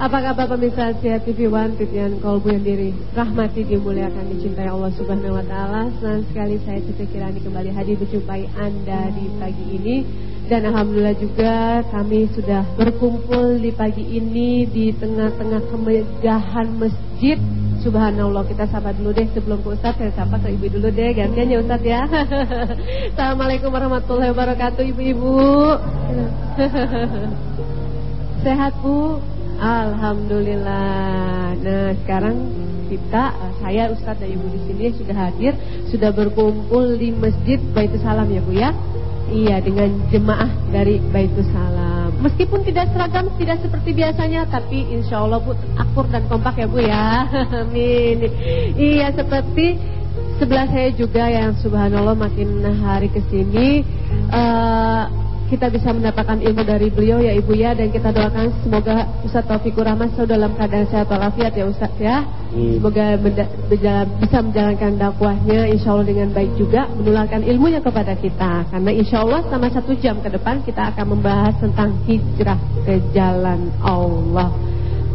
Apa kabar pemirsa Asia TV One Titian Kolbu yang diri? Rahmati dimuliakan dicintai Allah Subhanahu Wa Taala. Senang sekali saya Titi Kirani kembali hadir berjumpai Anda di pagi ini. Dan Alhamdulillah juga kami sudah berkumpul di pagi ini Di tengah-tengah kemegahan masjid. Subhanallah kita sapa dulu deh sebelum ke Ustaz saya sapa ke ibu dulu deh gantian ya Ustaz ya. Assalamualaikum warahmatullahi wabarakatuh ibu-ibu. Sehat Bu Alhamdulillah Nah sekarang kita saya Ustaz dan ibu di sini sudah hadir sudah berkumpul di masjid Baitul Salam ya Bu ya Iya dengan jemaah dari Baitul Salam Meskipun tidak seragam, tidak seperti biasanya, tapi insya Allah Bu akur dan kompak ya Bu ya. Amin. Iya seperti sebelah saya juga yang subhanallah makin hari ke sini uh, kita bisa mendapatkan ilmu dari beliau ya Ibu ya dan kita doakan semoga Ustaz Taufikur Rahman selalu dalam keadaan sehat walafiat ya Ustaz ya. Hmm. Semoga bisa menjalankan dakwahnya insya Allah dengan baik juga menularkan ilmunya kepada kita karena insya Allah selama satu jam ke depan kita akan membahas tentang hijrah ke jalan Allah.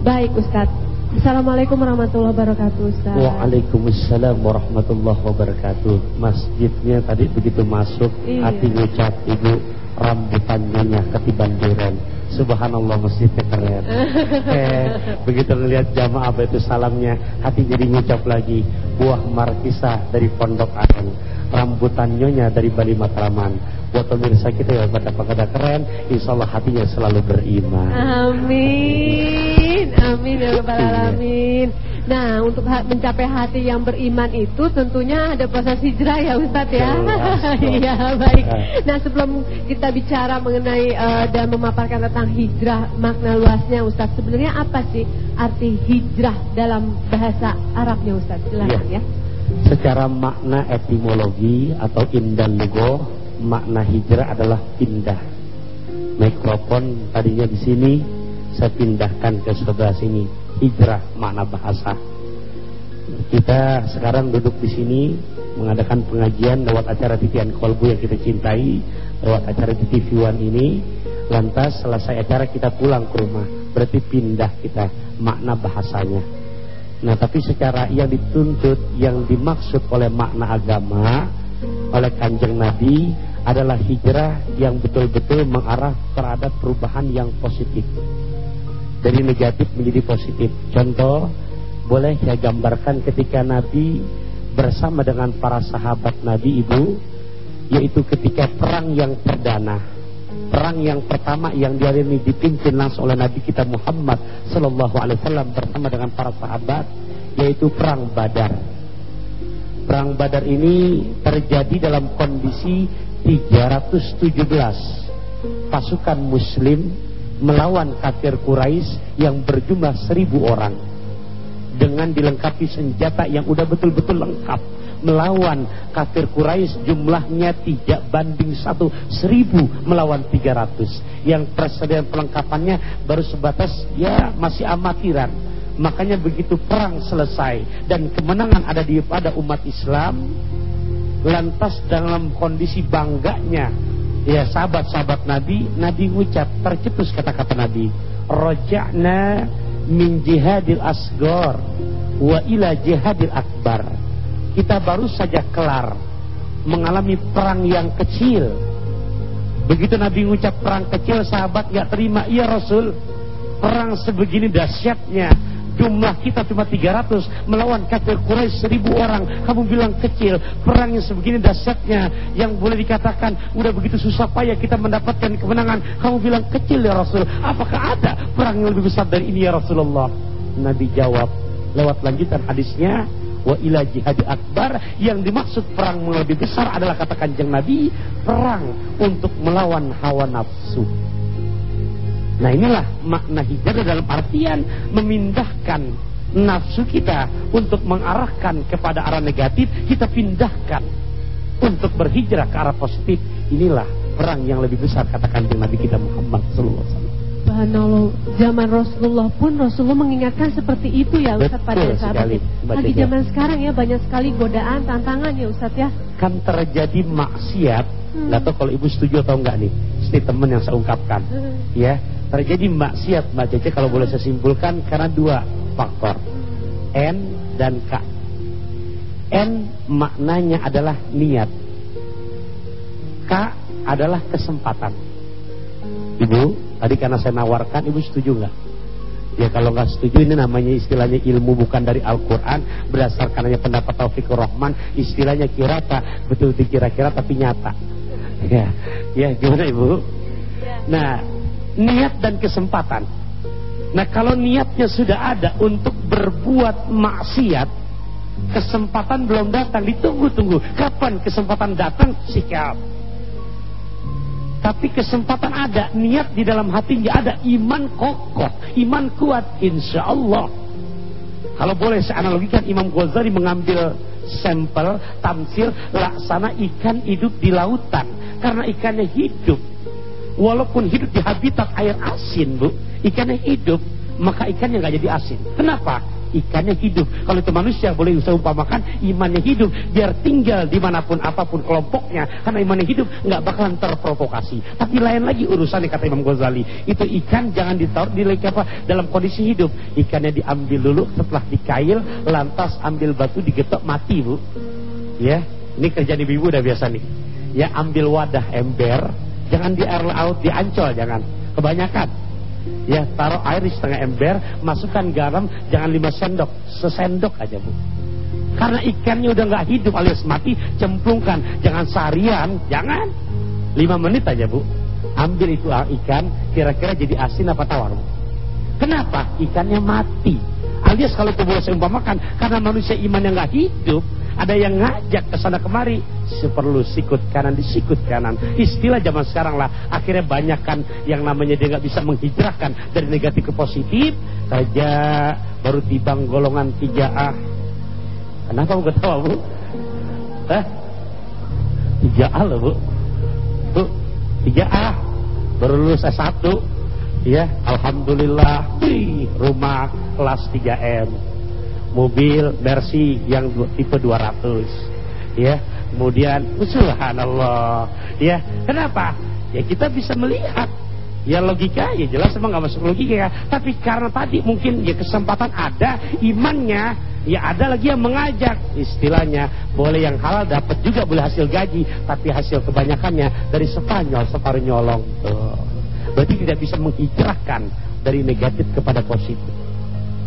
Baik Ustaz. Assalamualaikum warahmatullahi wabarakatuh Ustaz Waalaikumsalam warahmatullahi wabarakatuh Masjidnya tadi begitu masuk iya. Hati ngucap Ibu rambutannya ketiban duren. Subhanallah masjidnya keren. eh, begitu melihat jamaah itu salamnya, hati jadi ngucap lagi. Buah markisah dari Pondok Aren, rambutan nyonya dari Bali Matraman. Buat pemirsa kita ya pada pada keren, insya Allah hatinya selalu beriman. Amin, amin ya rabbal iya. alamin. Nah, untuk mencapai hati yang beriman itu tentunya ada proses hijrah ya Ustadz ya. Iya, baik. Nah, sebelum kita bicara mengenai uh, dan memaparkan tentang hijrah makna luasnya Ustadz, sebenarnya apa sih arti hijrah dalam bahasa Arabnya Ustadz? Silakan ya. ya. Secara makna etimologi atau indan lugo, makna hijrah adalah pindah. Mikrofon tadinya di sini, saya pindahkan ke sebelah sini hijrah makna bahasa. Kita sekarang duduk di sini mengadakan pengajian lewat acara titian kolbu yang kita cintai, lewat acara di TV One ini. Lantas selesai acara kita pulang ke rumah, berarti pindah kita makna bahasanya. Nah, tapi secara yang dituntut, yang dimaksud oleh makna agama oleh kanjeng Nabi adalah hijrah yang betul-betul mengarah terhadap perubahan yang positif dari negatif menjadi positif. Contoh, boleh saya gambarkan ketika Nabi bersama dengan para sahabat Nabi Ibu, yaitu ketika perang yang perdana, perang yang pertama yang dialami dipimpin langsung oleh Nabi kita Muhammad Sallallahu Alaihi Wasallam bersama dengan para sahabat, yaitu perang Badar. Perang Badar ini terjadi dalam kondisi 317 pasukan Muslim melawan kafir Quraisy yang berjumlah seribu orang. Dengan dilengkapi senjata yang udah betul-betul lengkap melawan kafir Quraisy jumlahnya tidak banding satu seribu melawan tiga ratus. Yang persediaan pelengkapannya baru sebatas ya masih amatiran makanya begitu perang selesai dan kemenangan ada di pada umat Islam lantas dalam kondisi bangganya ya sahabat-sahabat Nabi, Nabi ucap tercetus kata-kata Nabi, roja'na min jihadil asgor wa ila jihadil akbar. Kita baru saja kelar mengalami perang yang kecil. Begitu Nabi ucap perang kecil, sahabat gak terima, iya Rasul, perang sebegini dahsyatnya Jumlah kita cuma 300 melawan kafir Quraisy 1000 orang. Kamu bilang kecil, perang yang sebegini dahsyatnya yang boleh dikatakan udah begitu susah payah kita mendapatkan kemenangan. Kamu bilang kecil ya Rasul. Apakah ada perang yang lebih besar dari ini ya Rasulullah? Nabi jawab lewat lanjutan hadisnya wa ila jihad akbar yang dimaksud perang yang lebih besar adalah kata kanjeng Nabi perang untuk melawan hawa nafsu Nah inilah makna hijrah dalam artian memindahkan nafsu kita untuk mengarahkan kepada arah negatif kita pindahkan untuk berhijrah ke arah positif inilah perang yang lebih besar katakan Nabi kita Muhammad sallallahu alaihi wasallam Subhanallah, zaman Rasulullah pun Rasulullah mengingatkan seperti itu ya Ustaz pada saat itu. Lagi zaman sekarang ya banyak sekali godaan, tantangan ya Ustaz ya. Kan terjadi maksiat, hmm. Gak tahu kalau ibu setuju atau enggak nih, statement yang saya ungkapkan. Hmm. Ya, terjadi maksiat Mbak Cece kalau boleh saya simpulkan karena dua faktor. N dan K. N maknanya adalah niat. K adalah kesempatan. Ibu, tadi karena saya nawarkan, ibu setuju nggak? Ya kalau nggak setuju ini namanya istilahnya ilmu bukan dari Al-Quran Berdasarkan hanya pendapat Taufik Rahman Istilahnya kirata Betul dikira-kira tapi nyata Ya, ya gimana ibu? Nah, niat dan kesempatan. Nah kalau niatnya sudah ada untuk berbuat maksiat Kesempatan belum datang. Ditunggu-tunggu Kapan kesempatan datang? Sikap. Tapi kesempatan ada, niat di dalam hatinya ada, iman kokoh, iman kuat, insya Allah. Kalau boleh saya analogikan Imam Ghazali mengambil sampel tamsil laksana ikan hidup di lautan. Karena ikannya hidup walaupun hidup di habitat air asin bu ikannya hidup maka ikannya nggak jadi asin kenapa ikannya hidup. Kalau itu manusia boleh saya umpamakan imannya hidup biar tinggal di mana pun apa pun kelompoknya karena imannya hidup nggak bakalan terprovokasi. Tapi lain lagi urusannya kata Imam Ghazali itu ikan jangan ditaruh di apa dalam kondisi hidup. Ikannya diambil dulu setelah dikail lantas ambil batu digetok mati bu. Ya ini kerjaan ibu-ibu udah biasa nih. Ya ambil wadah ember jangan di air laut diancol jangan kebanyakan Ya taruh air di setengah ember, masukkan garam, jangan lima sendok, sesendok aja bu. Karena ikannya udah nggak hidup alias mati, cemplungkan, jangan seharian, jangan. Lima menit aja bu. Ambil itu ikan, kira-kira jadi asin apa tawar bu? Kenapa? Ikannya mati. Alias kalau itu boleh saya umpamakan, karena manusia iman yang nggak hidup, ada yang ngajak ke sana kemari, seperlu sikut kanan disikut kanan. Istilah zaman sekarang lah. Akhirnya banyak kan yang namanya dia nggak bisa menghijrahkan dari negatif ke positif. Saja baru tibang golongan 3A. Kenapa bu ketawa bu? Eh? 3A loh bu. Bu, 3A. Baru lulus S1. Ya, Alhamdulillah. Wih, rumah kelas 3M mobil Mercy yang tipe 200 ya. Kemudian subhanallah ya. Kenapa? Ya kita bisa melihat. Ya logika ya jelas emang nggak masuk logika. Ya tapi karena tadi mungkin ya kesempatan ada imannya ya ada lagi yang mengajak. Istilahnya boleh yang halal dapat juga boleh hasil gaji. Tapi hasil kebanyakannya dari Spanyol separuh nyolong. Tuh. Berarti tidak bisa menghijrahkan dari negatif kepada positif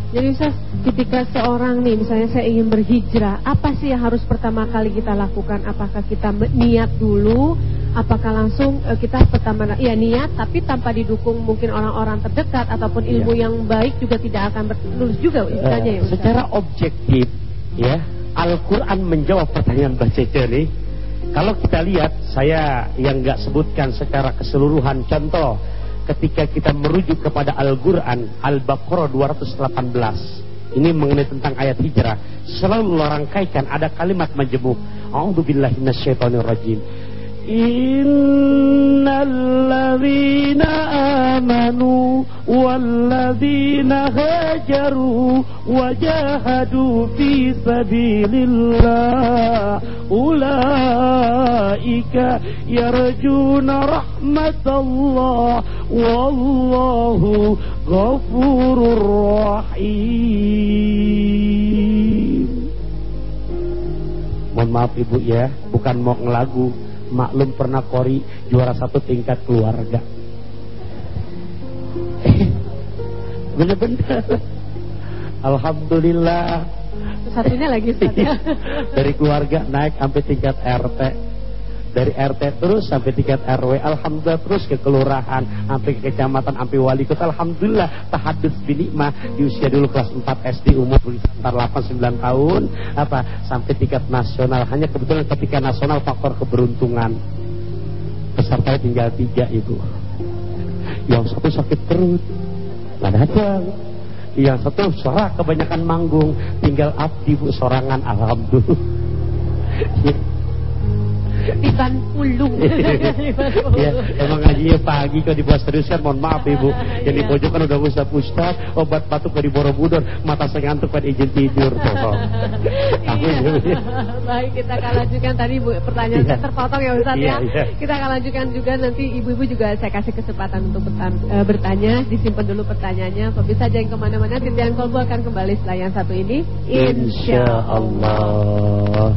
jadi Ustaz, ketika seorang nih misalnya saya ingin berhijrah, apa sih yang harus pertama kali kita lakukan? Apakah kita niat dulu? Apakah langsung uh, kita pertama ya niat tapi tanpa didukung mungkin orang-orang terdekat ataupun iya. ilmu ya. yang baik juga tidak akan berlulus juga istilahnya ya Ustaz? Secara objektif ya, Al-Qur'an menjawab pertanyaan Mbak Cece nih. Kalau kita lihat, saya yang nggak sebutkan secara keseluruhan contoh ketika kita merujuk kepada Al-Quran Al-Baqarah 218 ini mengenai tentang ayat hijrah. Selalu rangkaikan ada kalimat majemuk. A'udzubillahi الذين آمنوا والذين هاجروا وجاهدوا في سبيل الله أولئك يرجون رحمة الله والله غفور رحيم Mohon maaf ibu ya, bukan mau ngelagu, maklum pernah kori juara satu tingkat keluarga. Bener-bener. Alhamdulillah. Satunya lagi dari keluarga naik sampai tingkat RT dari RT terus sampai tingkat RW Alhamdulillah terus ke kelurahan sampai ke kecamatan sampai wali kota. Alhamdulillah tahadus binikmah di usia dulu kelas 4 SD umur sekitar 8 9 tahun apa sampai tingkat nasional. Hanya kebetulan ketika nasional faktor keberuntungan. Peserta tinggal tiga ibu. Yang satu sakit perut nggak yang satu suara kebanyakan manggung tinggal abdi bu sorangan. Alhamdulillah Tiban pulung. ya, emang ngajinya pagi kalau dibuat serius kan mohon maaf ibu. Yang di pojok kan udah ustaz ustaz, obat batuk dari Borobudur, mata saya ngantuk pada izin tidur. Iya. Baik kita akan lanjutkan tadi bu pertanyaan saya terpotong ya Ustaz Iya, ya. iya. Kita akan lanjutkan juga nanti ibu-ibu juga saya kasih kesempatan untuk eh, bertanya. Disimpan dulu pertanyaannya. Pemirsa jangan ke mana-mana. Titian Kolbu akan kembali setelah yang satu ini. Insya Allah.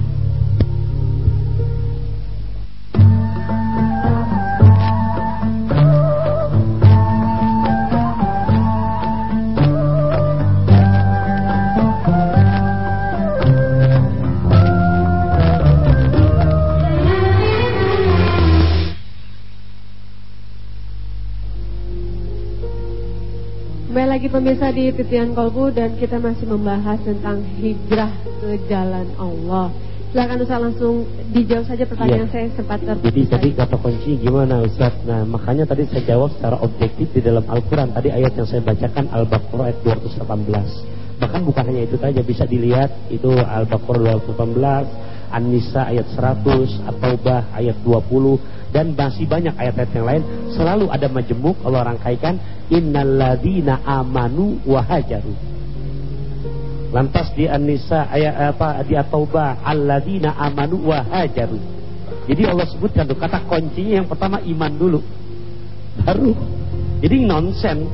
Kembali lagi pemirsa di Titian Kolbu dan kita masih membahas tentang hijrah ke jalan Allah. Silakan Ustaz langsung dijawab saja pertanyaan Iya. saya sempat ter. Jadi tadi kata kunci gimana Ustaz? Nah makanya tadi saya jawab secara objektif di dalam Al-Quran Tadi ayat yang saya bacakan Al-Baqarah ayat 218 Bahkan bukan hanya itu saja bisa dilihat Itu Al-Baqarah 218 An-Nisa ayat 100 At-Taubah ayat 20 Dan masih banyak ayat-ayat yang lain Selalu ada majemuk Allah rangkaikan Innalladzina amanu wahajaru Lantas di An-Nisa ayat apa di At-Taubah alladzina amanu wa hajaru. Jadi Allah sebutkan tuh kata kuncinya yang pertama iman dulu. Baru. Jadi nonsen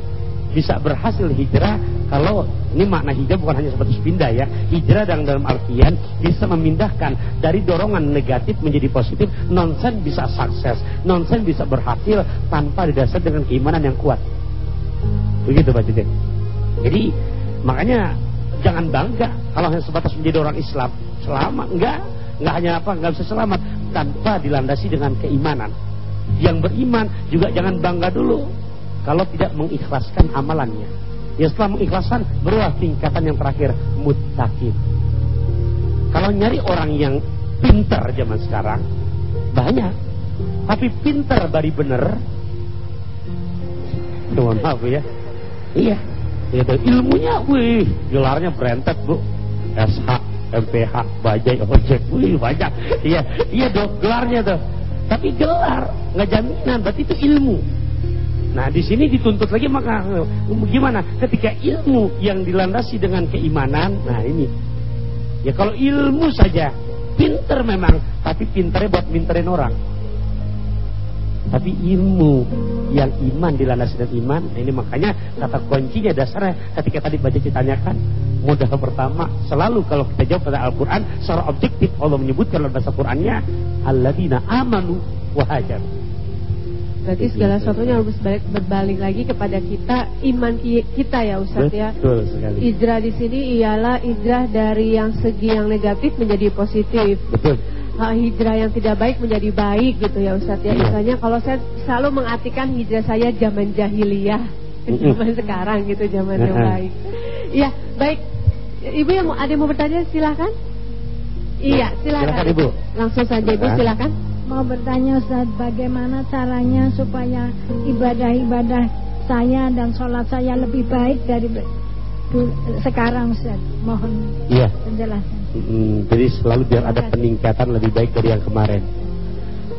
bisa berhasil hijrah kalau ini makna hijrah bukan hanya seperti pindah ya. Hijrah dalam dalam artian bisa memindahkan dari dorongan negatif menjadi positif. Nonsen bisa sukses, nonsen bisa berhasil tanpa didasar dengan keimanan yang kuat. Begitu Pak Cicit. Jadi makanya jangan bangga kalau hanya sebatas menjadi orang Islam. Selamat enggak, enggak hanya apa, enggak bisa selamat tanpa dilandasi dengan keimanan. Yang beriman juga jangan bangga dulu kalau tidak mengikhlaskan amalannya. Ya setelah mengikhlaskan berulah tingkatan yang terakhir muttaqin. Kalau nyari orang yang pintar zaman sekarang banyak, tapi pintar bari bener. Mohon maaf ya. Iya, itu ilmunya, wih, gelarnya berentet bu, SH, MPH, Bajai, Ojek, wih banyak. Iya, iya dong, gelarnya tuh. Tapi gelar nggak jaminan, berarti itu ilmu. Nah di sini dituntut lagi maka gimana? Ketika ilmu yang dilandasi dengan keimanan, nah ini. Ya kalau ilmu saja, pinter memang, tapi pinternya buat minterin orang. Tapi ilmu yang iman dilandasi dengan iman, nah ini makanya kata kuncinya dasarnya ketika tadi baca ditanyakan modal pertama selalu kalau kita jawab pada Al-Quran secara objektif Allah menyebutkan dalam bahasa Qurannya alladzina amanu wahajar. Berarti segala sesuatunya harus berbalik, berbalik lagi kepada kita iman ki- kita ya Ustaz ya. Betul sekali. Hijrah di sini ialah hijrah dari yang segi yang negatif menjadi positif. Betul. Ah, hijrah yang tidak baik menjadi baik gitu ya Ustaz ya. Iya. Misalnya kalau saya selalu mengartikan hijrah saya zaman jahiliyah, zaman sekarang gitu zaman yang baik. Iya, baik. Ibu yang mau ada yang mau bertanya silahkan. Iya, silakan. Silakan, Ibu. Langsung saja Ibu Silakan. Mau bertanya Ustaz, bagaimana caranya supaya ibadah-ibadah saya dan sholat saya lebih baik dari sekarang Ustaz? Mohon Iya. penjelasan. Mm, jadi selalu biar ada peningkatan lebih baik dari yang kemarin.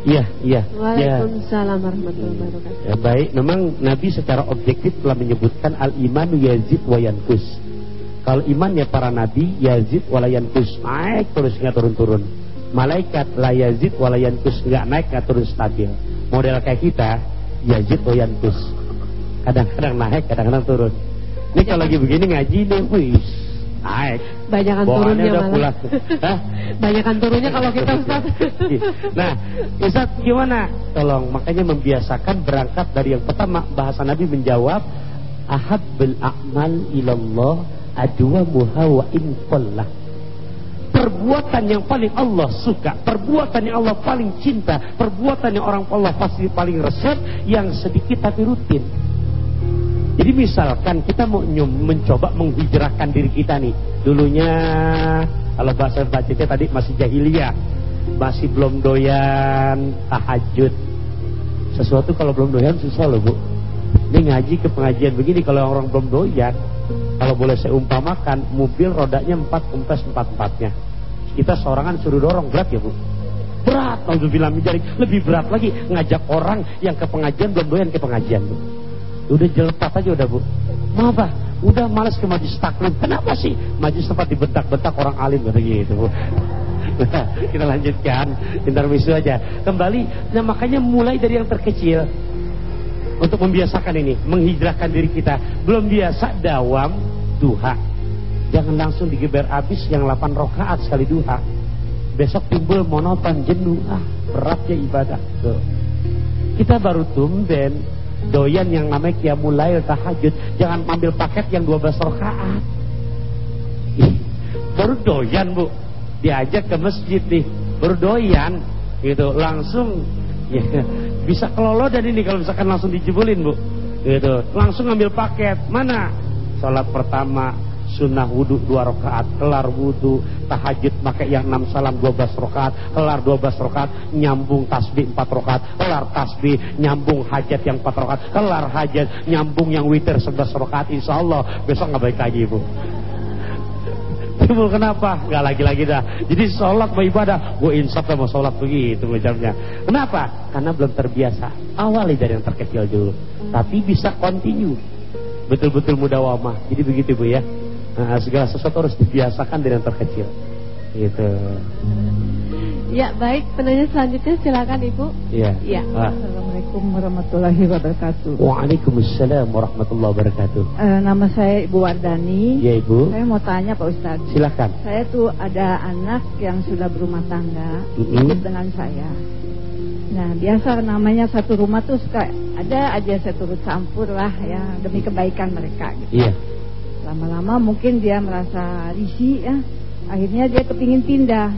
Iya, iya. Ya. Waalaikumsalam warahmatullahi wabarakatuh. Ya, baik, memang Nabi secara objektif telah menyebutkan al-imanu yazid wa yankus. Kalau imannya para nabi yazid wa yankus, naik terus nggak turun-turun. Malaikat la yazid wa la nggak naik nggak turun stabil. Model kayak kita yazid wa yankus. Kadang-kadang naik, kadang-kadang turun. Ini kalau lagi begini ngaji nih, wih, naik. Banyakan turunnya udah malah. pulang. Banyakan turunnya kalau kita Ustaz. Nah, Ustaz gimana? Tolong makanya membiasakan berangkat dari yang pertama bahasa Nabi menjawab ahabbul a'mal ilallah adwa muha wa in. Perbuatan yang paling Allah suka, perbuatan yang Allah paling cinta, perbuatan yang orang Allah pasti paling resep yang sedikit tapi rutin. Jadi misalkan kita mau mencoba menghijrahkan diri kita nih. Dulunya kalau bahasa bacanya tadi masih jahiliyah. Masih belum doyan tahajud. Sesuatu kalau belum doyan susah loh bu. Ini ngaji ke pengajian begini kalau orang belum doyan. Kalau boleh saya umpamakan mobil rodanya empat kempes empat empatnya. Kita seorangan suruh dorong. Berat ya bu. berat. Bilang menjadi lebih berat lagi ngajak orang yang ke pengajian belum doyan ke pengajian bu. Udah jelepat aja udah bu. Mau apa udah males ke majlis taklim kenapa sih? Majlis tempat dibentak-bentak orang alim kata gitu bu. Kita lanjutkan intermezzo aja. Kembali nah makanya mulai dari yang terkecil. Untuk membiasakan ini menghijrahkan diri kita. Belum biasa dawam duha jangan langsung digeber habis yang 8 rokaat sekali duha. Besok timbul monoton jenuh. Ah beratnya ibadah. Tuh. Kita baru tumben doyan yang namanya qiyamul tahajud. Jangan ambil paket yang 12 rakaat. Baru doyan bu. Diajak ke masjid nih baru doyan. Gitu langsung. Ya bisa kelolo dan ini kalau misalkan langsung dijebulin bu. Gitu langsung ambil paket. Mana? Sholat pertama sunnah wudhu dua rakaat, kelar wudhu, tahajud pakai yang enam salam dua belas rakaat, kelar dua belas rakaat, nyambung tasbih empat rakaat, kelar tasbih, nyambung hajat yang empat rakaat, kelar hajat, nyambung yang witir sebelas rakaat, insya Allah besok nggak baik lagi ibu. Timbul kenapa? Gak lagi-lagi dah. Jadi sholat mau ibadah, gue insaf mau sholat begitu macamnya. Kenapa? Karena belum terbiasa. Awali dari yang terkecil dulu. Tapi bisa continue. Betul-betul mudah wamah. Jadi begitu bu ya. Nah, segala sesuatu harus dibiasakan dengan terkecil. Gitu. Ya, baik. Penanya selanjutnya silakan Ibu. Iya. Ya. Ah. Assalamualaikum warahmatullahi wabarakatuh. Waalaikumsalam warahmatullahi wabarakatuh. Uh, nama saya Ibu Wardani. Ya, Ibu. Saya mau tanya Pak Ustadz. Silakan. Saya tuh ada anak yang sudah berumah tangga, mm -hmm. dengan saya. Nah, biasa namanya satu rumah tuh suka ada aja saya turut campur lah ya demi kebaikan mereka gitu. Iya lama-lama mungkin dia merasa risih ya akhirnya dia kepingin pindah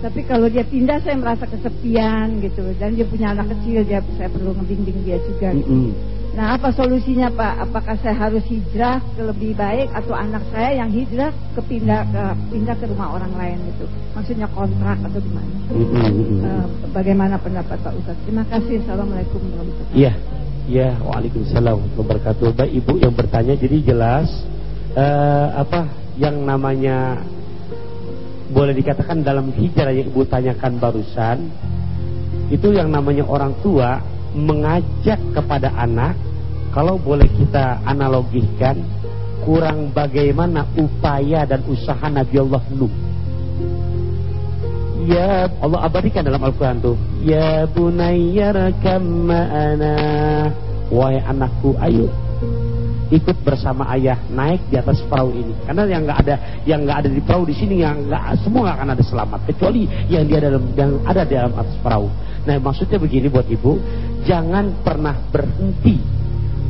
tapi kalau dia pindah saya merasa kesepian gitu dan dia punya anak kecil dia saya perlu ngebimbing dia juga gitu. Mm -hmm. Nah apa solusinya Pak? Apakah saya harus hijrah ke lebih baik atau anak saya yang hijrah ke pindah ke pindah ke rumah orang lain itu? Maksudnya kontrak atau gimana? Mm -hmm. uh, bagaimana pendapat Pak Ustaz? Terima kasih. Assalamualaikum warahmatullahi wabarakatuh. Iya, iya. Waalaikumsalam wabarakatuh. Baik Ibu yang bertanya jadi jelas uh, apa yang namanya boleh dikatakan dalam hijrah yang ibu tanyakan barusan itu yang namanya orang tua mengajak kepada anak kalau boleh kita analogikan kurang bagaimana upaya dan usaha Nabi Allah Nuh. Ya Allah abadikan dalam Al-Quran tuh. Ya bunayya rakam ma'ana. Wahai anakku ayo ikut bersama ayah naik di atas perahu ini. Karena yang nggak ada yang nggak ada di perahu di sini yang nggak semua akan ada selamat kecuali yang dia dalam yang ada di dalam atas perahu. Nah maksudnya begini buat ibu, jangan pernah berhenti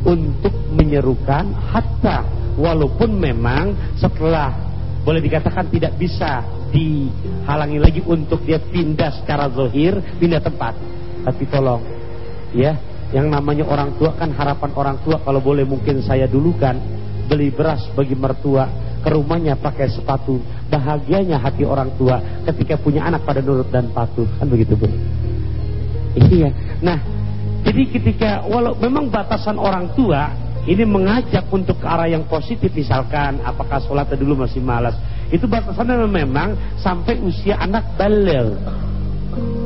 untuk menyerukan hatta walaupun memang setelah boleh dikatakan tidak bisa dihalangi lagi untuk dia pindah secara zohir, pindah tempat. Tapi tolong ya yang namanya orang tua kan harapan orang tua kalau boleh mungkin saya dulu kan beli beras bagi mertua ke rumahnya pakai sepatu. Bahagianya hati orang tua ketika punya anak pada nurut dan patuh. Kan begitu bu? Iya. Nah jadi ketika walau memang batasan orang tua ini mengajak untuk ke arah yang positif misalkan apakah sholatnya dulu masih malas. Itu batasannya memang sampai usia anak balel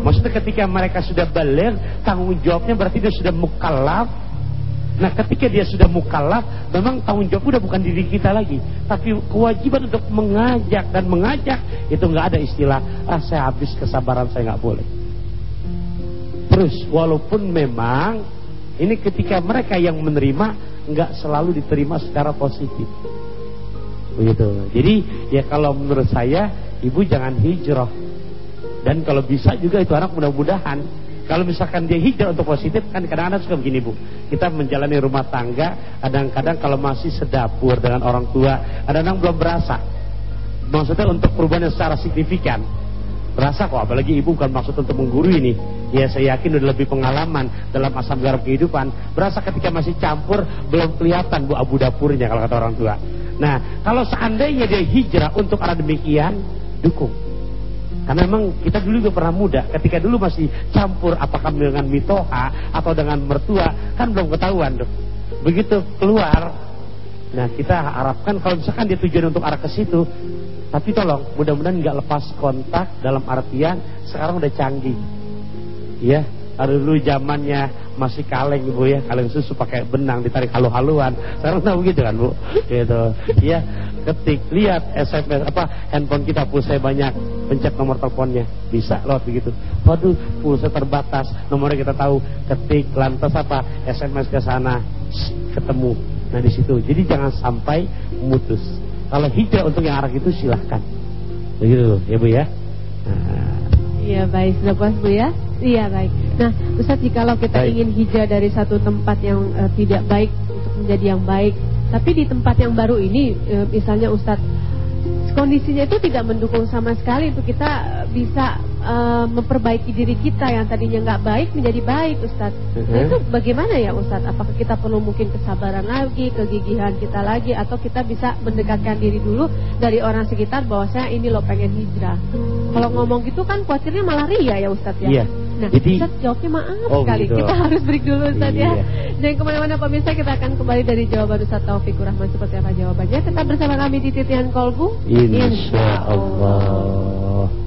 Maksudnya ketika mereka sudah balik, tanggung jawabnya berarti dia sudah mukallaf. Nah ketika dia sudah mukallaf, memang tanggung jawab udah bukan diri kita lagi. Tapi kewajiban untuk mengajak dan mengajak, itu nggak ada istilah, ah saya habis kesabaran saya nggak boleh. Terus walaupun memang ini ketika mereka yang menerima nggak selalu diterima secara positif. Begitu. Jadi ya kalau menurut saya ibu jangan hijrah dan kalau bisa juga itu anak mudah-mudahan. Kalau misalkan dia hijrah untuk positif kan kadang-kadang suka begini bu. Kita menjalani rumah tangga kadang-kadang kalau masih sedapur dengan orang tua kadang-kadang belum berasa. Maksudnya untuk perubahan yang secara signifikan. Berasa kok apalagi ibu bukan maksud untuk menggurui ini. Ya saya yakin udah lebih pengalaman dalam asam garam kehidupan. Berasa ketika masih campur belum kelihatan bu abu dapurnya kalau kata orang tua. Nah kalau seandainya dia hijrah untuk arah demikian dukung karena memang kita dulu juga pernah muda, ketika dulu masih campur apakah dengan mitoha atau dengan mertua, kan belum ketahuan tuh. Begitu keluar, nah kita harapkan kalau misalkan dia tujuan untuk arah ke situ, Tapi tolong, mudah-mudahan nggak lepas kontak dalam artian sekarang udah canggih. Ya, kalau dulu zamannya masih kaleng ibu ya, kaleng susu pakai benang ditarik halu-haluan. Sekarang tahu begitu kan bu? Gitu. Ya, ketik, lihat SMS apa handphone kita pulsa banyak, pencet nomor teleponnya, bisa lewat begitu. Waduh, pulsa terbatas, nomornya kita tahu, ketik, lantas apa SMS ke sana, ketemu. Nah di situ. Jadi jangan sampai mutus. Kalau hijrah untuk yang arah itu silahkan. Begitu ya bu ya. Nah. Iya baik, sudah puas bu ya? Iya baik. Nah, Ustaz jikalau kita baik. ingin hijrah dari satu tempat yang uh, tidak baik untuk menjadi yang baik, tapi di tempat yang baru ini, uh, misalnya Ustaz kondisinya itu tidak mendukung sama sekali untuk kita eh, bisa uh, memperbaiki diri kita yang tadinya nggak baik menjadi baik Ustadz. Nah, itu bagaimana ya Ustadz? Apakah kita perlu mungkin kesabaran lagi, kegigihan kita lagi, atau kita bisa mendekatkan diri dulu dari orang sekitar bahwa saya ini loh pengen hijrah. Kalau ngomong gitu kan khawatirnya malah ria ya Ustadz ya. Iya. Nah, Jadi, Ustaz jawabnya maaf oh, sekali. Gitu. Kita harus break dulu Ustaz ya. iya. ya. Jangan ke mana-mana pemirsa, kita akan kembali dari jawaban Ustaz Taufik Rahman seperti apa jawabannya. Tetap bersama kami di Titian Kolbu. Insya Allah.